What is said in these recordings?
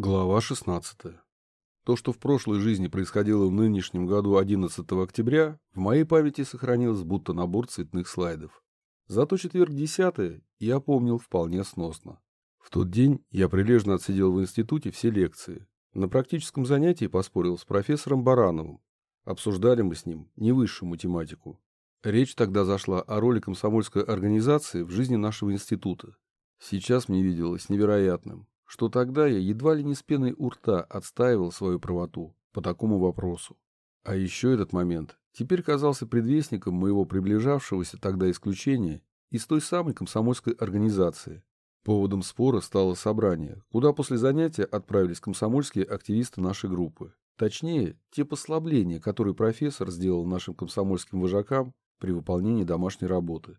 Глава 16. То, что в прошлой жизни происходило в нынешнем году 11 октября, в моей памяти сохранилось будто набор цветных слайдов. Зато четверг 10 я помнил вполне сносно. В тот день я прилежно отсидел в институте все лекции. На практическом занятии поспорил с профессором Барановым. Обсуждали мы с ним не высшую математику. Речь тогда зашла о роли комсомольской организации в жизни нашего института. Сейчас мне виделось невероятным, что тогда я едва ли не с пеной у рта отстаивал свою правоту по такому вопросу. А еще этот момент теперь казался предвестником моего приближавшегося тогда исключения из той самой комсомольской организации. Поводом спора стало собрание, куда после занятия отправились комсомольские активисты нашей группы. Точнее, те послабления, которые профессор сделал нашим комсомольским вожакам при выполнении домашней работы.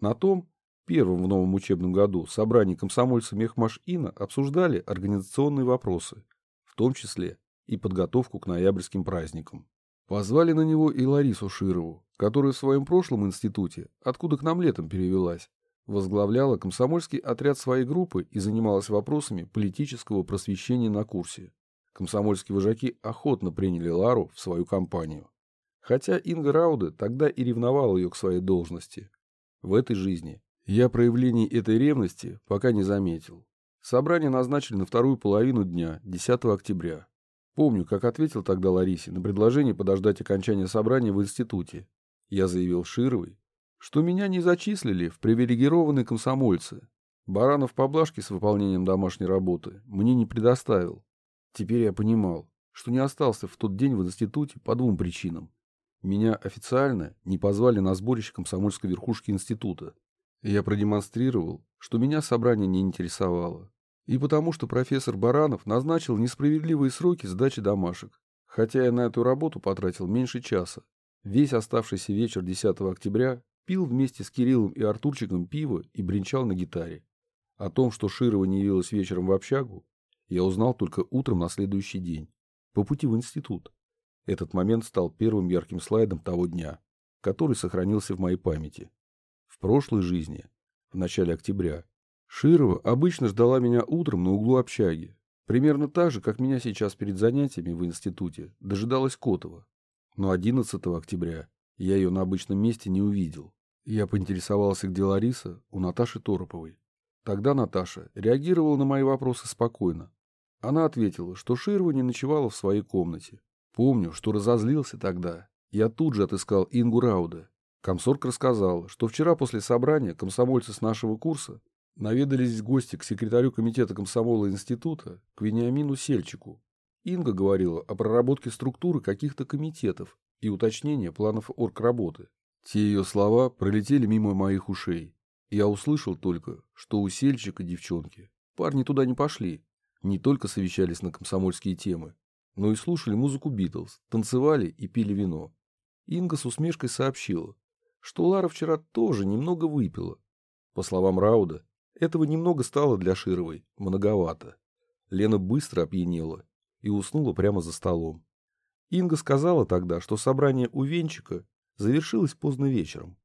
На том, первом в новом учебном году собрании комсомольца Мехмаш-Ина обсуждали организационные вопросы, в том числе и подготовку к ноябрьским праздникам. Позвали на него и Ларису Широву, которая в своем прошлом институте, откуда к нам летом перевелась, возглавляла комсомольский отряд своей группы и занималась вопросами политического просвещения на курсе. Комсомольские вожаки охотно приняли Лару в свою компанию. Хотя Инга Рауде тогда и ревновала ее к своей должности. В этой жизни я проявлений этой ревности пока не заметил. Собрание назначили на вторую половину дня, 10 октября. Помню, как ответил тогда Ларисе на предложение подождать окончания собрания в институте. Я заявил Шировой, что меня не зачислили в привилегированные комсомольцы. Баранов поблажки с выполнением домашней работы мне не предоставил. Теперь я понимал, что не остался в тот день в институте по двум причинам. Меня официально не позвали на сборище комсомольской верхушки института, я продемонстрировал, что меня собрание не интересовало. И потому, что профессор Баранов назначил несправедливые сроки сдачи домашек. Хотя я на эту работу потратил меньше часа. Весь оставшийся вечер 10 октября пил вместе с Кириллом и Артурчиком пиво и бренчал на гитаре. О том, что Широва не явилась вечером в общагу, я узнал только утром на следующий день, по пути в институт. Этот момент стал первым ярким слайдом того дня, который сохранился в моей памяти прошлой жизни, в начале октября, Широва обычно ждала меня утром на углу общаги, примерно так же, как меня сейчас перед занятиями в институте дожидалась Котова. Но 11 октября я ее на обычном месте не увидел. Я поинтересовался, где Лариса, у Наташи Тороповой. Тогда Наташа реагировала на мои вопросы спокойно. Она ответила, что Широва не ночевала в своей комнате. Помню, что разозлился тогда. Я тут же отыскал Ингу Рауда Комсорг рассказал, что вчера после собрания комсомольцы с нашего курса наведались гости к секретарю комитета комсомола института, к Вениамину Сельчику. Инга говорила о проработке структуры каких-то комитетов и уточнении планов оргработы. Те ее слова пролетели мимо моих ушей. Я услышал только, что у Сельчика девчонки. Парни туда не пошли. Не только совещались на комсомольские темы, но и слушали музыку Битлз, танцевали и пили вино. Инга с усмешкой сообщила, что Лара вчера тоже немного выпила. По словам Рауда, этого немного стало для Шировой многовато. Лена быстро опьянела и уснула прямо за столом. Инга сказала тогда, что собрание у Венчика завершилось поздно вечером.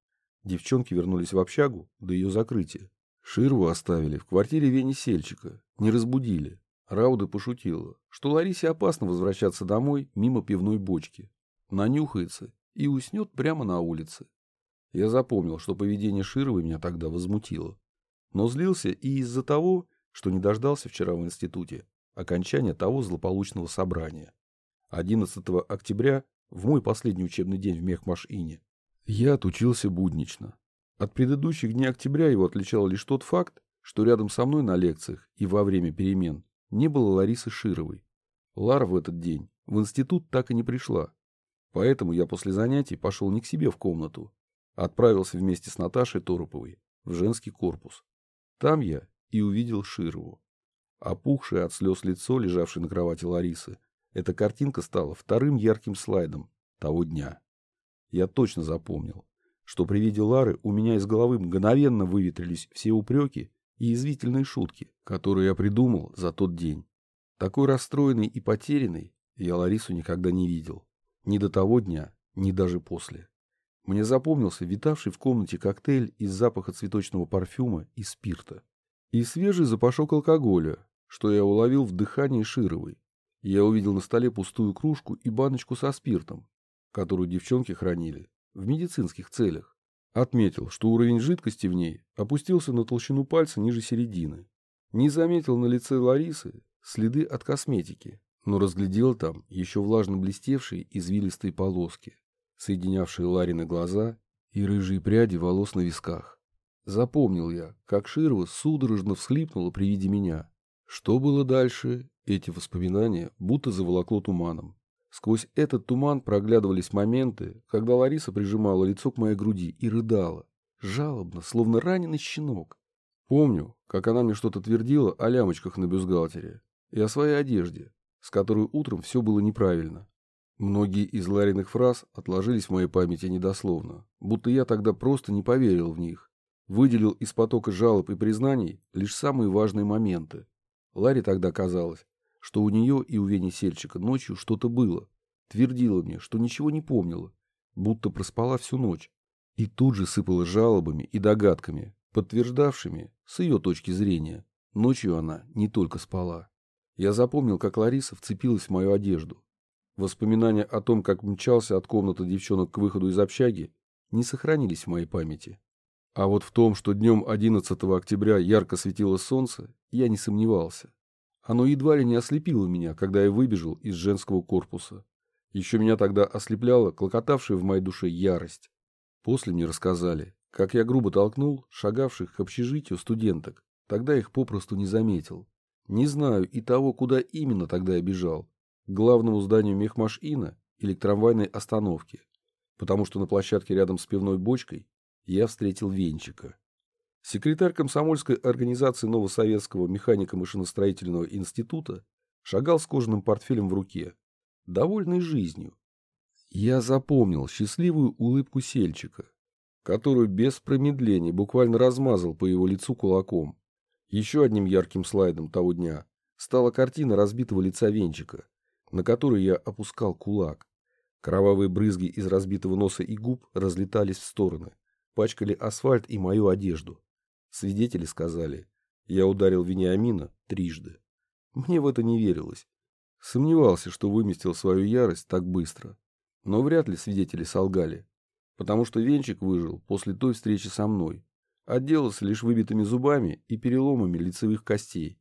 Девчонки вернулись в общагу до ее закрытия. Ширву оставили в квартире Вени Сельчика, не разбудили. Рауда пошутила, что Ларисе опасно возвращаться домой мимо пивной бочки. Нанюхается и уснет прямо на улице. Я запомнил, что поведение Шировой меня тогда возмутило. Но злился и из-за того, что не дождался вчера в институте окончания того злополучного собрания. 11 октября, в мой последний учебный день в Мехмаш-Ине, я отучился буднично. От предыдущих дней октября его отличал лишь тот факт, что рядом со мной на лекциях и во время перемен не было Ларисы Шировой. Лара в этот день в институт так и не пришла. Поэтому я после занятий пошел не к себе в комнату, Отправился вместе с Наташей Тороповой в женский корпус. Там я и увидел Широву. Опухшее от слез лицо, лежавшее на кровати Ларисы, эта картинка стала вторым ярким слайдом того дня. Я точно запомнил, что при виде Лары у меня из головы мгновенно выветрились все упреки и язвительные шутки, которые я придумал за тот день. Такой расстроенный и потерянный я Ларису никогда не видел. Ни до того дня, ни даже после. Мне запомнился витавший в комнате коктейль из запаха цветочного парфюма и спирта. И свежий запашок алкоголя, что я уловил в дыхании Шировой. Я увидел на столе пустую кружку и баночку со спиртом, которую девчонки хранили в медицинских целях. Отметил, что уровень жидкости в ней опустился на толщину пальца ниже середины. Не заметил на лице Ларисы следы от косметики, но разглядел там еще влажно блестевшие извилистые полоски, соединявшие Ларины глаза и рыжие пряди волос на висках. Запомнил я, как Ширва судорожно всхлипнула при виде меня. Что было дальше, эти воспоминания будто заволокло туманом. Сквозь этот туман проглядывались моменты, когда Лариса прижимала лицо к моей груди и рыдала, жалобно, словно раненый щенок. Помню, как она мне что-то твердила о лямочках на бюстгальтере и о своей одежде, с которой утром все было неправильно. Многие из Лариных фраз отложились в моей памяти недословно, будто я тогда просто не поверил в них. Выделил из потока жалоб и признаний лишь самые важные моменты. Ларе тогда казалось, что у нее и у Вени Сельчика ночью что-то было. Твердила мне, что ничего не помнила, будто проспала всю ночь. И тут же сыпала жалобами и догадками, подтверждавшими, с ее точки зрения, ночью она не только спала. Я запомнил, как Лариса вцепилась в мою одежду. Воспоминания о том, как мчался от комнаты девчонок к выходу из общаги, не сохранились в моей памяти. А вот в том, что днем 11 октября ярко светило солнце, я не сомневался. Оно едва ли не ослепило меня, когда я выбежал из женского корпуса. Еще меня тогда ослепляла клокотавшая в моей душе ярость. После мне рассказали, как я грубо толкнул шагавших к общежитию студенток. Тогда их попросту не заметил. Не знаю и того, куда именно тогда я бежал. К главному зданию мехмашина или к трамвайной остановке. Потому что на площадке рядом с пивной бочкой я встретил Венчика. Секретарь комсомольской организации Новосоветского механико-машиностроительного института шагал с кожаным портфелем в руке, довольный жизнью. Я запомнил счастливую улыбку Сельчика, которую без промедления буквально размазал по его лицу кулаком. Еще одним ярким слайдом того дня стала картина разбитого лица Венчика, на которую я опускал кулак. Кровавые брызги из разбитого носа и губ разлетались в стороны пачкали асфальт и мою одежду. Свидетели сказали, я ударил Вениамина трижды. Мне в это не верилось. Сомневался, что выместил свою ярость так быстро. Но вряд ли свидетели солгали, потому что Венчик выжил после той встречи со мной. Отделался лишь выбитыми зубами и переломами лицевых костей.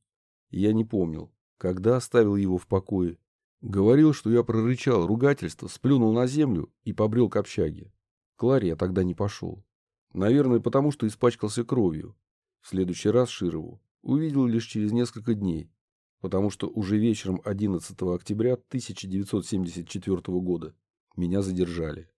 Я не помнил, когда оставил его в покое. Говорил, что я прорычал ругательство, сплюнул на землю и побрел к общаге. К Ларе я тогда не пошел. Наверное, потому что испачкался кровью. В следующий раз Широву увидел лишь через несколько дней, потому что уже вечером 11 октября 1974 года меня задержали.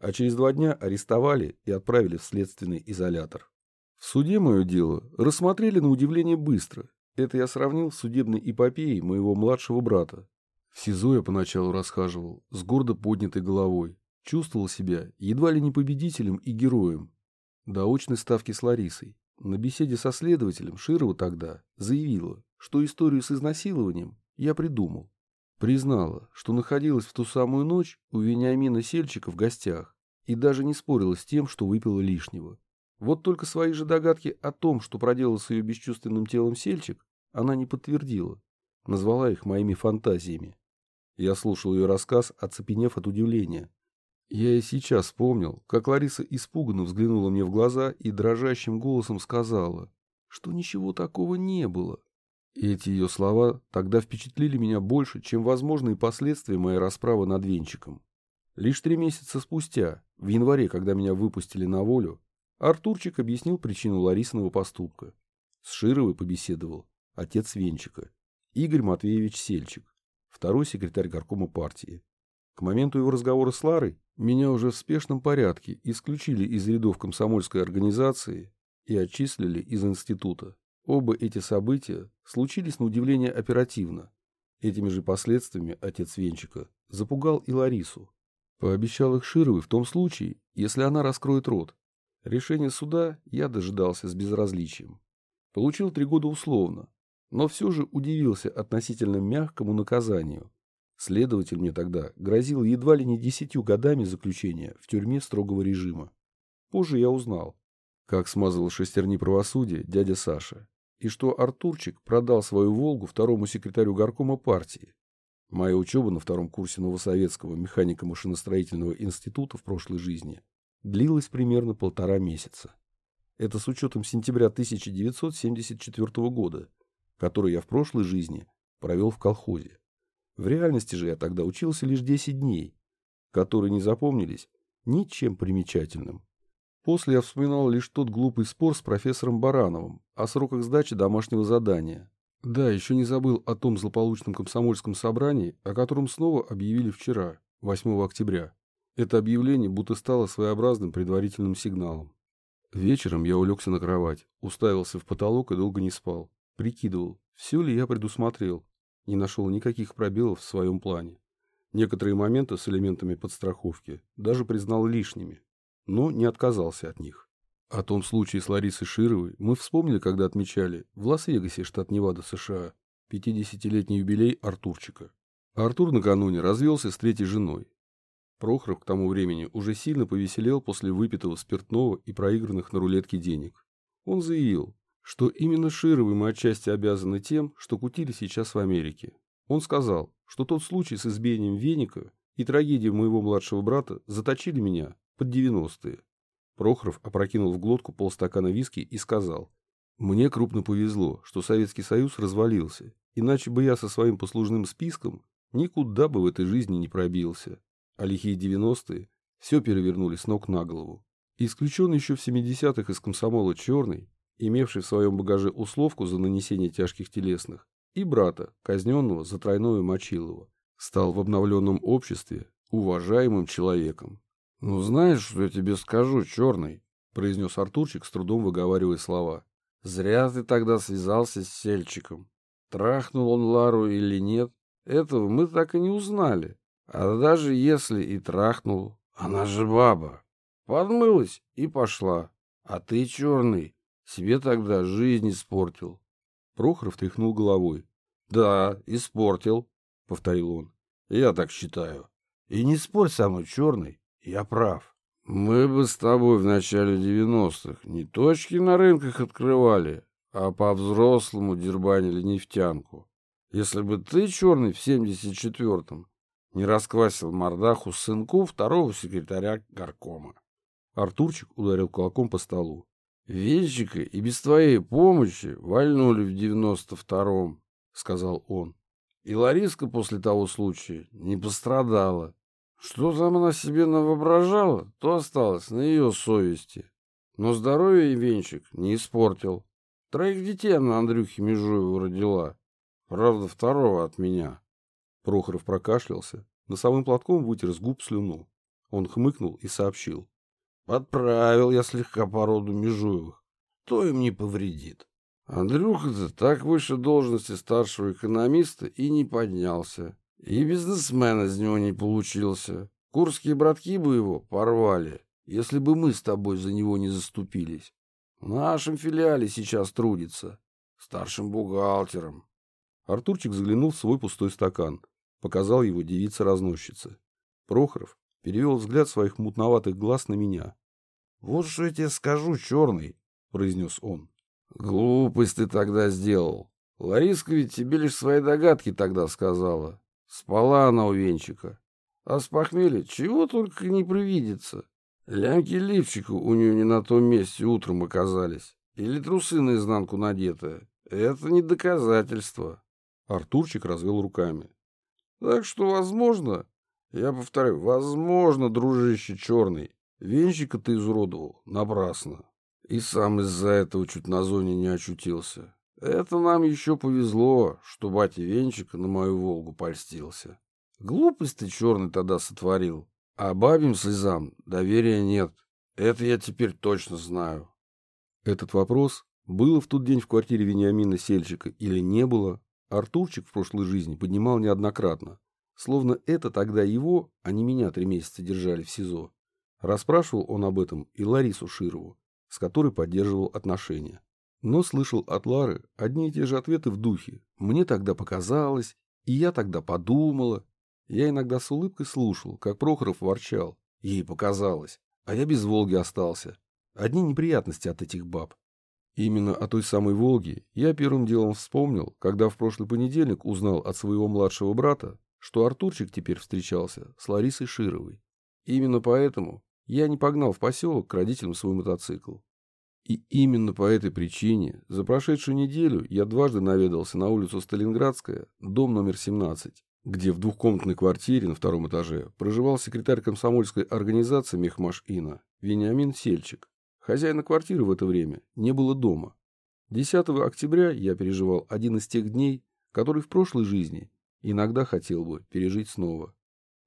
А через два дня арестовали и отправили в следственный изолятор. В суде мое дело рассмотрели на удивление быстро. Это я сравнил с судебной эпопеей моего младшего брата. В СИЗО я поначалу расхаживал с гордо поднятой головой. Чувствовал себя едва ли не победителем и героем, до очной ставки с Ларисой. На беседе со следователем Широва тогда заявила, что историю с изнасилованием я придумал. Признала, что находилась в ту самую ночь у Вениамина Сельчика в гостях и даже не спорила с тем, что выпила лишнего. Вот только свои же догадки о том, что проделал с ее бесчувственным телом Сельчик, она не подтвердила, назвала их моими фантазиями. Я слушал ее рассказ, оцепенев от удивления. Я и сейчас вспомнил, как Лариса испуганно взглянула мне в глаза и дрожащим голосом сказала, что ничего такого не было. Эти ее слова тогда впечатлили меня больше, чем возможные последствия моей расправы над Венчиком. Лишь три месяца спустя, в январе, когда меня выпустили на волю, Артурчик объяснил причину Ларисиного поступка. С Шировой побеседовал отец Венчика, Игорь Матвеевич Сельчик, второй секретарь горкома партии. К моменту его разговора с Ларой меня уже в спешном порядке исключили из рядов комсомольской организации и отчислили из института. Оба эти события случились на удивление оперативно. Этими же последствиями отец Венчика запугал и Ларису. Пообещал их Шировой в том случае, если она раскроет рот. Решение суда я дожидался с безразличием. Получил три года условно, но все же удивился относительно мягкому наказанию. Следователь мне тогда грозил едва ли не десятью годами заключения в тюрьме строгого режима. Позже я узнал, как смазывал шестерни правосудия дядя Саша. и что Артурчик продал свою «Волгу» второму секретарю горкома партии. Моя учеба на втором курсе Новосоветского механико-машиностроительного института в прошлой жизни длилась примерно полтора месяца. Это с учетом сентября 1974 года, который я в прошлой жизни провел в колхозе. В реальности же я тогда учился лишь 10 дней, которые не запомнились ничем примечательным. После я вспоминал лишь тот глупый спор с профессором Барановым о сроках сдачи домашнего задания. Да, еще не забыл о том злополучном комсомольском собрании, о котором снова объявили вчера, 8 октября. Это объявление будто стало своеобразным предварительным сигналом. Вечером я улегся на кровать, уставился в потолок и долго не спал. Прикидывал, все ли я предусмотрел. Не нашел никаких пробелов в своем плане. Некоторые моменты с элементами подстраховки даже признал лишними, но не отказался от них. О том случае с Ларисой Шировой мы вспомнили, когда отмечали в Лас-Вегасе, штат Невада, США, 50-летний юбилей Артурчика. Артур накануне развелся с третьей женой. Прохоров к тому времени уже сильно повеселел после выпитого спиртного и проигранных на рулетке денег. Он заявил, что именно Шировой мы отчасти обязаны тем, что кутили сейчас в Америке. Он сказал, что тот случай с избиением веника и трагедия моего младшего брата заточили меня под 90-е. Прохоров опрокинул в глотку полстакана виски и сказал, «Мне крупно повезло, что Советский Союз развалился, иначе бы я со своим послужным списком никуда бы в этой жизни не пробился. А лихие 90-е все перевернули с ног на голову. Исключен еще в 70-х из комсомола Черный, имевший в своем багаже условку за нанесение тяжких телесных, и брата, казненного за тройное Мочилова, стал в обновленном обществе уважаемым человеком. «Ну знаешь, что я тебе скажу, черный?» — произнес Артурчик, с трудом выговаривая слова. «Зря ты тогда связался с Сельчиком. Трахнул он Лару или нет, этого мы так и не узнали. А даже если и трахнул, она же баба. Подмылась и пошла. А ты, черный, себе тогда жизнь испортил. Прохоров тряхнул головой. «Да, испортил», — повторил он. «Я так считаю. И не спорь со мной, черный, я прав. Мы бы с тобой в начале девяностых не точки на рынках открывали, а по-взрослому дербанили нефтянку. Если бы ты, черный, в семьдесят четвертом не расквасил мордаху сынку второго секретаря горкома. Артурчик ударил кулаком по столу. Венчика и без твоей помощи вальнули в девяносто втором, сказал он. И Лариска после того случая не пострадала. Что там она себе навоображала, то осталось на ее совести. Но здоровье Венчик не испортил. Троих детей она Андрюхе Межуеву родила. Правда, второго от меня. Прохоров прокашлялся, носовым платком вытер с губ слюну. Он хмыкнул и сообщил. Подправил я слегка породу Межуевых. То им не повредит. Андрюха-то так выше должности старшего экономиста и не поднялся. И бизнесмен из него не получился. Курские братки бы его порвали, если бы мы с тобой за него не заступились. В нашем филиале сейчас трудится. Старшим бухгалтером. Артурчик заглянул в свой пустой стакан. Показал его девица-разносчица. Прохоров перевел взгляд своих мутноватых глаз на меня. «Вот что я тебе скажу, черный», — произнес он. «Глупость ты тогда сделал. Лариска ведь тебе лишь свои догадки тогда сказала. Спала она у венчика. А с похмелья чего только не привидится. Лямки лифчика у нее не на том месте утром оказались. Или трусы наизнанку надетые. Это не доказательство». Артурчик развел руками. «Так что, возможно, я повторю, возможно, дружище черный, Венчика ты изуродовал напрасно. И сам из-за этого чуть на зоне не очутился. Это нам еще повезло, что батя Венчика на мою Волгу польстился. Глупость ты черный тогда сотворил. А бабьим слезам доверия нет. Это я теперь точно знаю. Этот вопрос, было в тот день в квартире Вениамина Сельчика или не было, Артурчик в прошлой жизни поднимал неоднократно. Словно это тогда его, а не меня три месяца держали в СИЗО. Расспрашивал он об этом и Ларису Широву, с которой поддерживал отношения. Но слышал от Лары одни и те же ответы в духе. «Мне тогда показалось, и я тогда подумала». Я иногда с улыбкой слушал, как Прохоров ворчал. Ей показалось, а я без Волги остался. Одни неприятности от этих баб. Именно о той самой «Волге» я первым делом вспомнил, когда в прошлый понедельник узнал от своего младшего брата, что Артурчик теперь встречался с Ларисой Шировой. Именно поэтому я не погнал в поселок к родителям свой мотоцикл. И именно по этой причине за прошедшую неделю я дважды наведался на улицу Сталинградская, дом номер 17, где в двухкомнатной квартире на втором этаже проживал секретарь комсомольской организации Мехмаш Ина Вениамин Сельчик. Хозяина квартиры в это время не было дома. 10 октября я переживал один из тех дней, который в прошлой жизни иногда хотел бы пережить снова.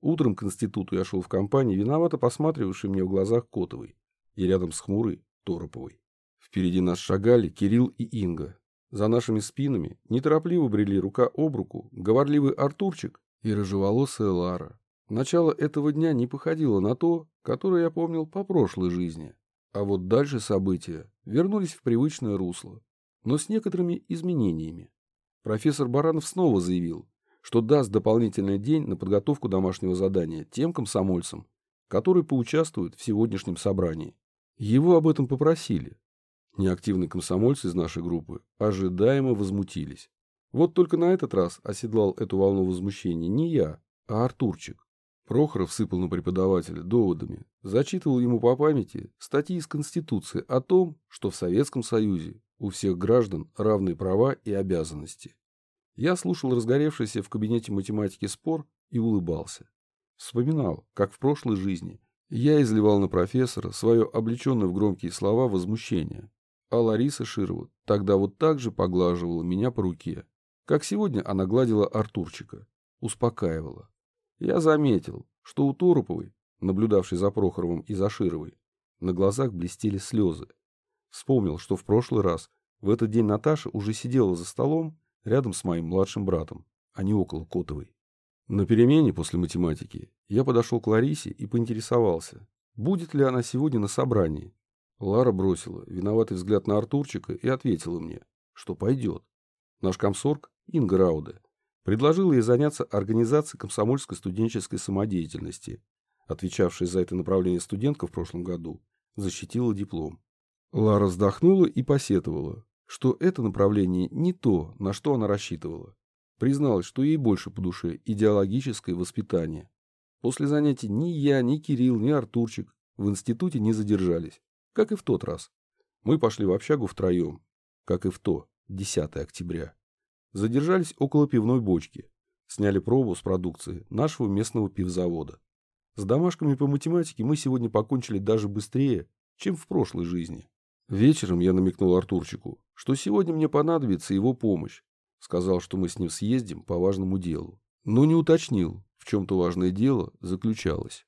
Утром к институту я шел в компании, виновато посматривавший мне в глазах Котовой, и рядом с хмурой Тороповой. Впереди нас шагали Кирилл и Инга. За нашими спинами неторопливо брели рука об руку говорливый Артурчик и рыжеволосая Лара. Начало этого дня не походило на то, которое я помнил по прошлой жизни. А вот дальше события вернулись в привычное русло, но с некоторыми изменениями. Профессор Баранов снова заявил, что даст дополнительный день на подготовку домашнего задания тем комсомольцам, которые поучаствуют в сегодняшнем собрании. Его об этом попросили. Неактивные комсомольцы из нашей группы ожидаемо возмутились. Вот только на этот раз оседлал эту волну возмущения не я, а Артурчик. Прохоров сыпал на преподавателя доводами, зачитывал ему по памяти статьи из Конституции о том, что в Советском Союзе у всех граждан равные права и обязанности. Я слушал разгоревшийся в кабинете математики спор и улыбался. Вспоминал, как в прошлой жизни я изливал на профессора свое облеченное в громкие слова возмущение, а Лариса Широва тогда вот так же поглаживала меня по руке, как сегодня она гладила Артурчика, успокаивала. Я заметил, что у Тороповой, наблюдавшей за Прохоровым и за Шировой, на глазах блестели слезы. Вспомнил, что в прошлый раз в этот день Наташа уже сидела за столом рядом с моим младшим братом, а не около Котовой. На перемене после математики я подошел к Ларисе и поинтересовался, будет ли она сегодня на собрании. Лара бросила виноватый взгляд на Артурчика и ответила мне, что пойдет. Наш комсорг, Инга Рауде, предложила ей заняться организацией комсомольской студенческой самодеятельности. Отвечавшая за это направление студентка в прошлом году защитила диплом. Лара вздохнула и посетовала, что это направление не то, на что она рассчитывала. Призналась, что ей больше по душе идеологическое воспитание. После занятий ни я, ни Кирилл, ни Артурчик в институте не задержались, как и в тот раз. Мы пошли в общагу втроем, как и в то, 10 октября. Задержались около пивной бочки. Сняли пробу с продукции нашего местного пивзавода. С домашками по математике мы сегодня покончили даже быстрее, чем в прошлой жизни. Вечером я намекнул Артурчику, что сегодня мне понадобится его помощь. Сказал, что мы с ним съездим по важному делу. Но не уточнил, в чем то важное дело заключалось.